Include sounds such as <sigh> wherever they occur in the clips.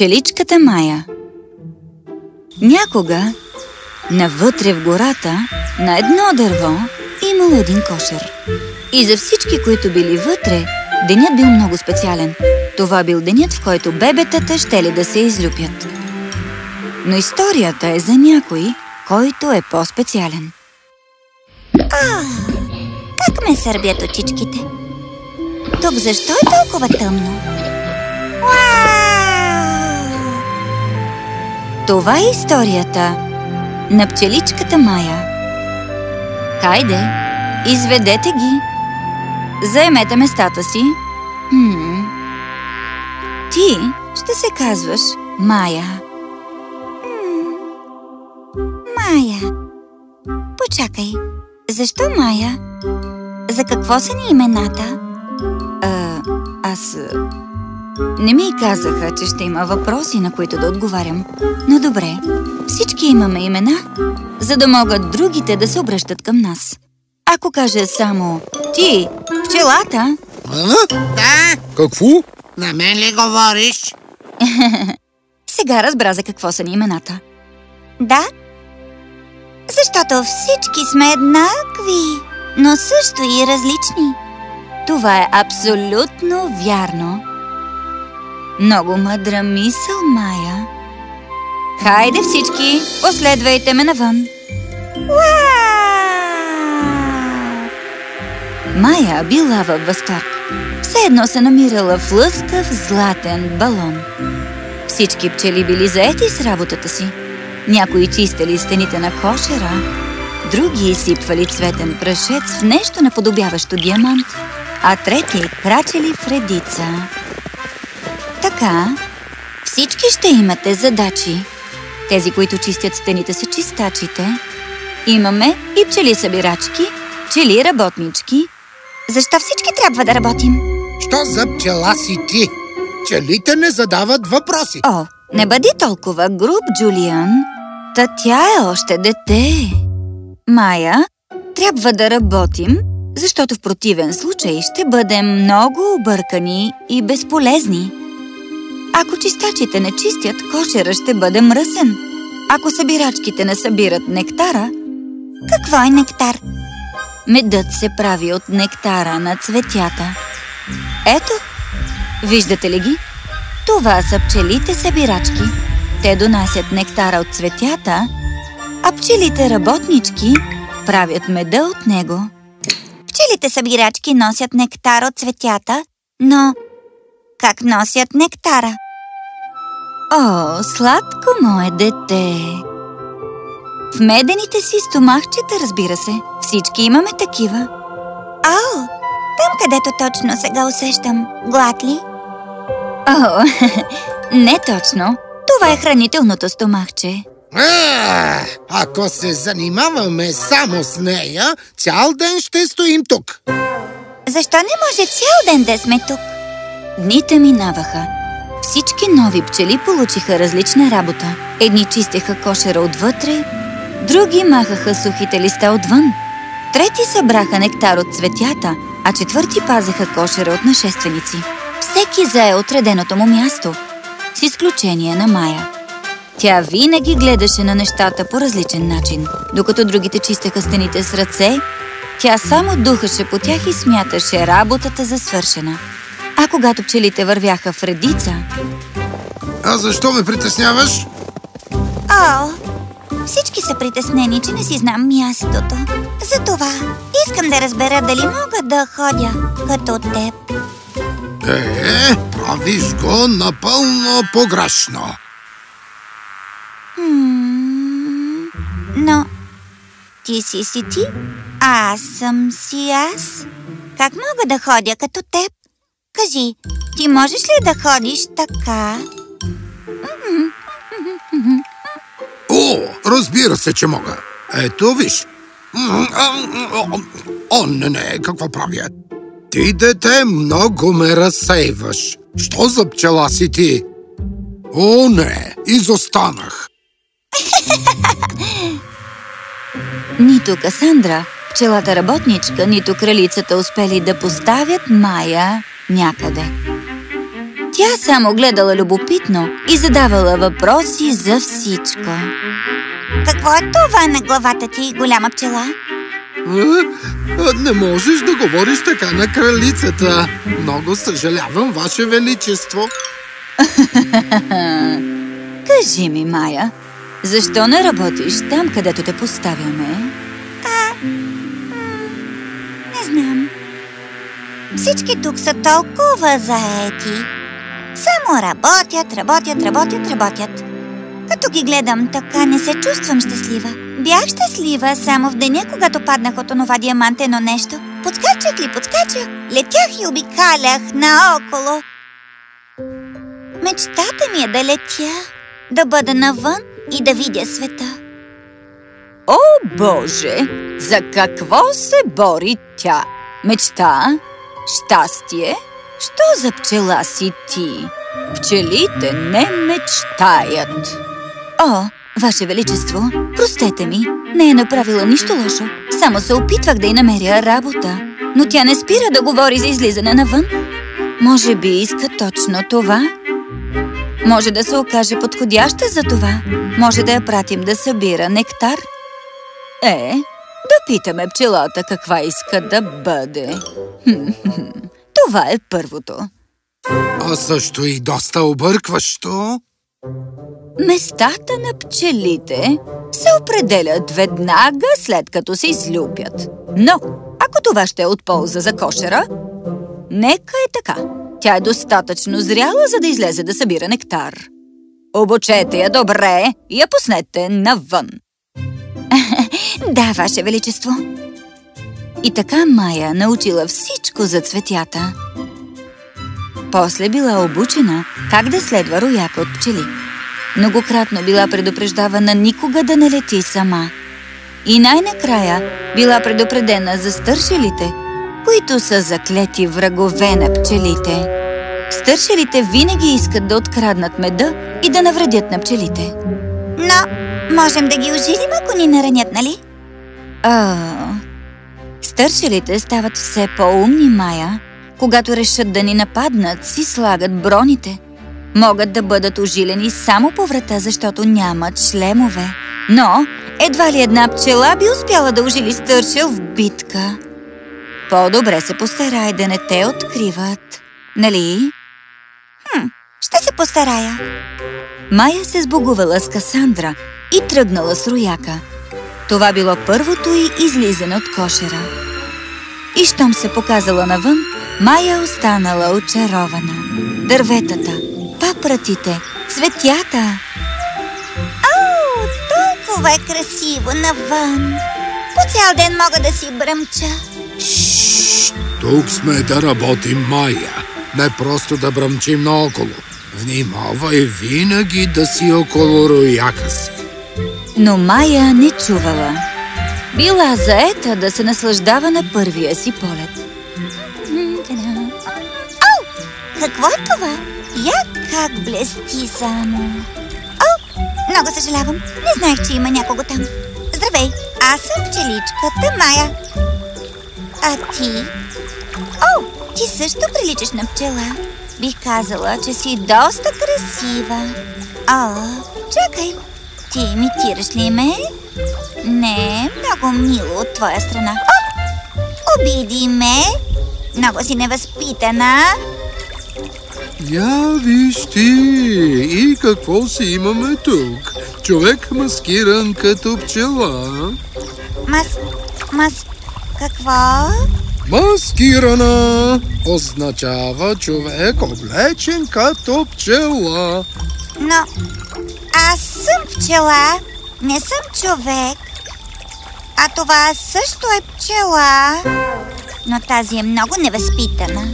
Пчеличката Мая Някога, навътре в гората, на едно дърво, имало един кошер. И за всички, които били вътре, денят бил много специален. Това бил денят, в който бебетата ще ли да се излюпят. Но историята е за някой, който е по-специален. Как ме сърбят очичките? Тук защо е толкова тъмно? Това е историята на пчеличката Мая. Хайде, изведете ги. Заемете местата си. Хм. Ти ще се казваш Мая. Мая. Почакай. Защо Мая? За какво са ни имената? А, аз... Не ми казаха, че ще има въпроси, на които да отговарям. Но добре, всички имаме имена, за да могат другите да се обръщат към нас. Ако кажа само ти, пчелата, А? Да, Какво? на мен ли говориш? <laughs> сега разбра за какво са ни имената. Да? Защото всички сме еднакви, но също и различни. Това е абсолютно вярно. Много мъдра мисъл, Майя. Хайде всички, последвайте ме навън. Майя била във възторг. Все едно се намирала в лъскав златен балон. Всички пчели били заети с работата си. Някои чистели стените на кошера, други изсипвали цветен прашец в нещо наподобяващо диамант, а трети крачели в редица. Така, всички ще имате задачи. Тези, които чистят стените са чистачите. Имаме и пчели-събирачки, пчели-работнички. Защо всички трябва да работим? Що за пчела си ти? Пчелите не задават въпроси. О, не бъди толкова груб, Джулиан. Та тя е още дете. Майя, трябва да работим, защото в противен случай ще бъдем много объркани и безполезни. Ако чистачите не чистят, кошера ще бъде мръсен. Ако събирачките не събират нектара, Какво е нектар? медът се прави от нектара на цветята. Ето, виждате ли ги? Това са пчелите събирачки. Те донасят нектара от цветята, а пчелите работнички правят меда от него. Пчелите събирачки носят нектар от цветята, но как носят нектара? О, сладко мое дете! В медените си стомахчета, разбира се. Всички имаме такива. О, там където точно сега усещам. Глад ли? О, <laughs> не точно. Това е хранителното стомахче. А, ако се занимаваме само с нея, цял ден ще стоим тук. Защо не може цял ден да сме тук? Дните минаваха. Всички нови пчели получиха различна работа. Едни чистеха кошера отвътре, други махаха сухите листа отвън. Трети събраха нектар от цветята, а четвърти пазеха кошера от нашественици. Всеки зае отреденото му място, с изключение на Майя. Тя винаги гледаше на нещата по различен начин. Докато другите чистеха стените с ръце, тя само духаше по тях и смяташе работата за свършена. А когато пчелите вървяха в редица, А защо ме притесняваш? О, всички са притеснени, че не си знам мястото. Затова искам да разбера дали мога да ходя като теб. Е, правиш го напълно погрешно. Но ти си си ти, а аз съм си аз. Как мога да ходя като теб? Кажи, ти можеш ли да ходиш така? О, разбира се, че мога. Ето, виж. О, не, не, какво правя? Ти, дете, много ме разсейваш. Що за пчела си ти? О, не, изостанах. <laughs> нито Касандра, пчелата работничка, нито кралицата успели да поставят Майя някъде. Тя само гледала любопитно и задавала въпроси за всичко. Какво е това на главата ти, голяма пчела? А, а, Не можеш да говориш така на кралицата. Много съжалявам, Ваше Величество. <laughs> Кажи ми, Майя, защо не работиш там, където те поставяме? Всички тук са толкова заети. Само работят, работят, работят, работят. Като ги гледам така, не се чувствам щастлива. Бях щастлива само в деня, когато паднах от онова диамантено нещо. Подскачах ли, подскачах, летях и обикалях наоколо. Мечтата ми е да летя, да бъда навън и да видя света. О, Боже! За какво се бори тя? Мечта? Щастие? Що за пчела си ти? Пчелите не мечтаят. О, Ваше Величество, простете ми, не е направила нищо лошо. Само се опитвах да й намеря работа. Но тя не спира да говори за излизане навън. Може би иска точно това? Може да се окаже подходяща за това. Може да я пратим да събира нектар. Е, да питаме пчелата каква иска да бъде. Това е първото. А също и доста объркващо. Местата на пчелите се определят веднага след като се излюбят. Но, ако това ще е от полза за кошера, нека е така. Тя е достатъчно зряла, за да излезе да събира нектар. Обучете я добре и я пуснете навън. <laughs> Да, Ваше Величество. И така Майя научила всичко за цветята. После била обучена как да следва рояка от пчели. Многократно била предупреждавана никога да не лети сама. И най-накрая била предупредена за стършелите, които са заклети врагове на пчелите. Стършелите винаги искат да откраднат меда и да навредят на пчелите. Но можем да ги ожилим, ако ни наранят, нали? А, стършелите стават все по-умни, Майя. Когато решат да ни нападнат, си слагат броните. Могат да бъдат ожилени само по врата, защото нямат шлемове. Но едва ли една пчела би успяла да ожили стършел в битка. По-добре се постарай да не те откриват. Нали? Се постарая. Майя се сбогувала с Касандра и тръгнала с рояка. Това било първото й излизане от кошера. И щом се показала навън, Майя останала очарована. Дърветата, папратите, цветята. Ау, толкова е красиво навън. По цял ден мога да си бръмча. Шшш, тук сме да работим, Майя. Не просто да бръмчим наоколо. Внимавай винаги да си около рояка си. Но Майя не чувала. Била заета да се наслаждава на първия си полет. Ау, какво е това? Я как блести само. О, много съжалявам. Не знаех, че има някого там. Здравей, аз съм пчеличката Майя. А ти? О, ти също приличаш на пчела. Бих казала, че си доста красива. О, чакай, ти имитираш ли ме? Не, много мило от твоя страна. О, обиди ме. Много си невъзпитана. Я виж ти, и какво си имаме тук? Човек маскиран като пчела. Мас... Мас... Какво? Маскирана означава човек облечен като пчела. Но аз съм пчела, не съм човек. А това също е пчела. Но тази е много невъзпитана.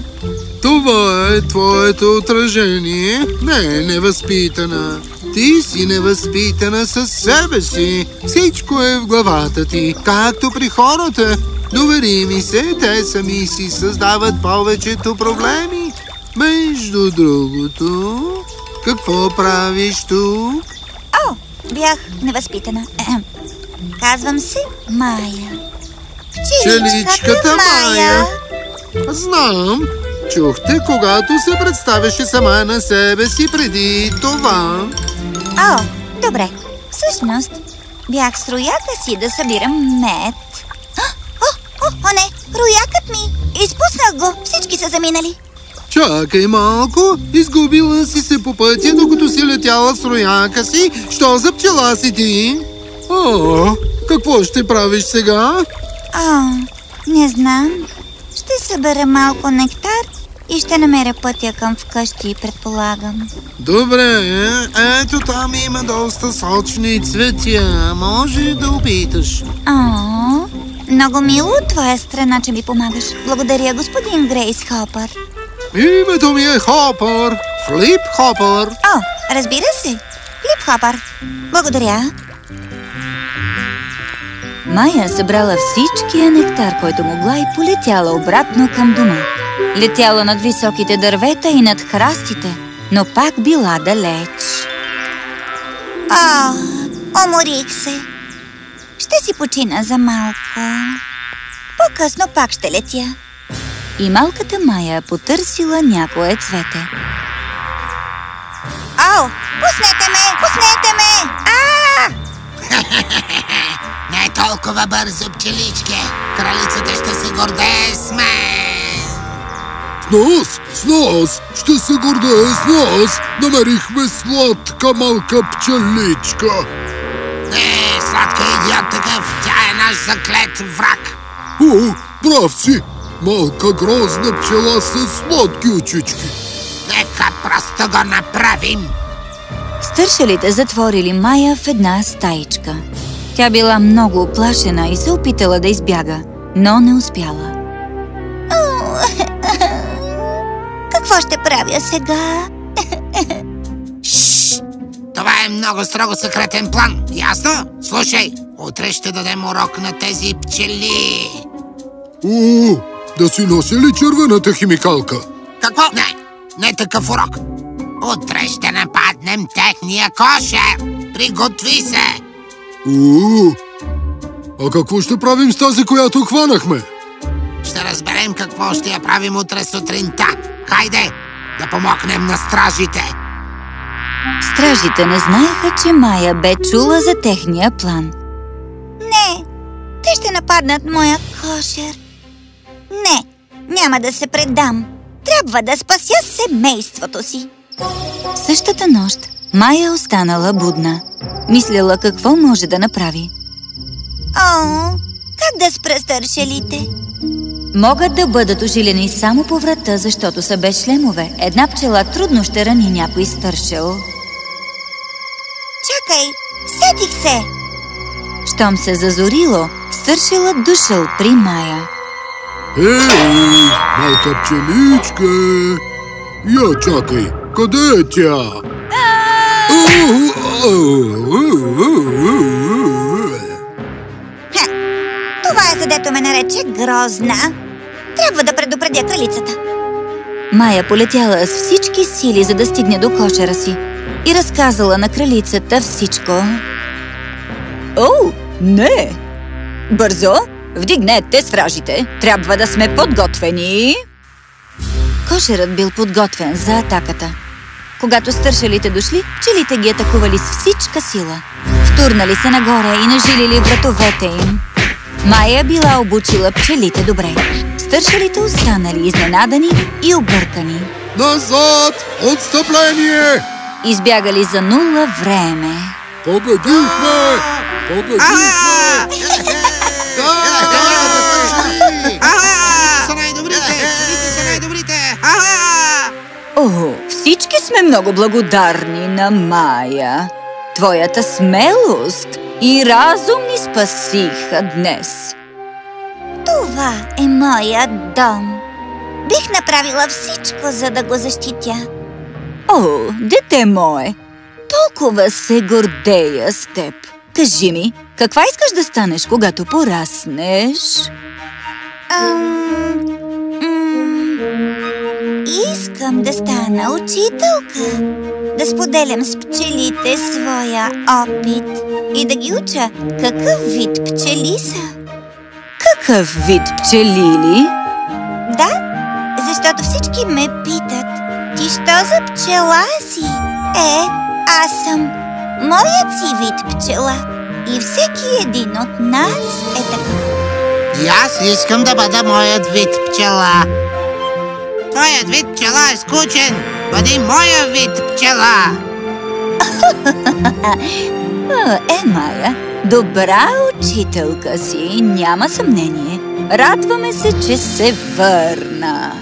Това е твоето отражение. Не е невъзпитана. Ти си невъзпитана със себе си. Всичко е в главата ти, както при хората. Довери ми се, те сами си създават повечето проблеми. Между другото, какво правиш тук? О, бях невъзпитана. Казвам се Майя. Пчеличката Майя. Знам, Чухте, когато се представяше сама на себе си преди това. О, добре. Всъщност, бях с рояка си да събирам мед. О, не! Роякът ми! Изпуснах го! Всички са заминали. Чакай малко, изгубила си се по пътя, докато си летяла с рояка си. Що за пчела си ти? О, какво ще правиш сега? О, не знам. Ще събера малко нектар и ще намеря пътя към вкъщи, предполагам. Добре, ето там има доста сочни цветя. Може да опиташ. О, много мило от твоя страна, че ми помагаш. Благодаря, господин Грейс Хопър. Името ми е Хопър. Флип Хопър. О, разбира се. Флип Хопър. Благодаря. Майя събрала всичкия нектар, който могла и полетяла обратно към дома. Летяла над високите дървета и над храстите, но пак била далеч. О, уморих се. Ще си почина за малко. По-късно пак ще летя. И малката Майя потърсила някое цвете. О, пуснете ме! Пуснете ме! А! <laughs> Не толкова бързо, пчеличке. Кралицата ще се гордее с мен. С нас, с нас, ще се гордее с нас. Намерихме сладка малка пчеличка. Сладка идиот такъв. Тя е наш заклет враг. О, прав си. Малка грозна пчела с сладки очички. Нека просто го направим. Стършелите затворили Майя в една стаичка. Тя била много оплашена и се опитала да избяга, но не успяла. <laughs> Какво ще правя сега? <laughs> Това е много строго секретен план. Ясно? Слушай, утре ще дадем урок на тези пчели. О, да си носи ли червената химикалка? Какво? Не, не такъв урок. Утре ще нападнем техния кошер. Приготви се. О, а какво ще правим с тази, която хванахме? Ще разберем какво ще я правим утре сутринта. Хайде, да помогнем на стражите. Стражите не знаеха, че Майя бе чула за техния план. Не, те ще нападнат моя кошер. Не, няма да се предам. Трябва да спася семейството си. Същата нощ Майя останала будна. Мислила какво може да направи. О, как да спра стършелите? Могат да бъдат ожилени само по врата, защото са без шлемове. Една пчела трудно ще рани някой стършел. Чакай, сетих се! Щом се зазорило, стършелът дошъл при Майя. Ей, малка пчеличка! Я чакай, къде е тя? Ха, това е задето ме нарече грозна. Трябва да предупредя кралицата. Майя полетяла с всички сили, за да стигне до кошера си и разказала на кралицата всичко. О, не! Бързо! Вдигнете стражите! Трябва да сме подготвени! Кошерът бил подготвен за атаката. Когато стършелите дошли, пчелите ги атакували с всичка сила. Втурнали се нагоре и нажилили вратовете им. Майя била обучила пчелите добре. Стършелите останали изненадани и объркани. Назад! Отстъпление! Избягали за нула време. Победихме! Победихме! О, всички сме много благодарни на Майя. Твоята смелост и разум ни спасиха днес. Това е моят дом. Бих направила всичко, за да го защитя. О, дете мое, толкова се гордея с теб. Кажи ми, каква искаш да станеш, когато пораснеш? Ам, искам да стана учителка. Да споделям с пчелите своя опит и да ги уча какъв вид пчели са. Какъв вид пчели ли? Да, защото всички ме питат, за пчела си? Е, аз съм моят си вид пчела. И всеки един от нас е така. И аз искам да бъда моят вид пчела. Твоят вид пчела е скучен. Бъди моя вид пчела. А, <laughs> Е, Мая, добра учителка си, няма съмнение. Радваме се, че се върна.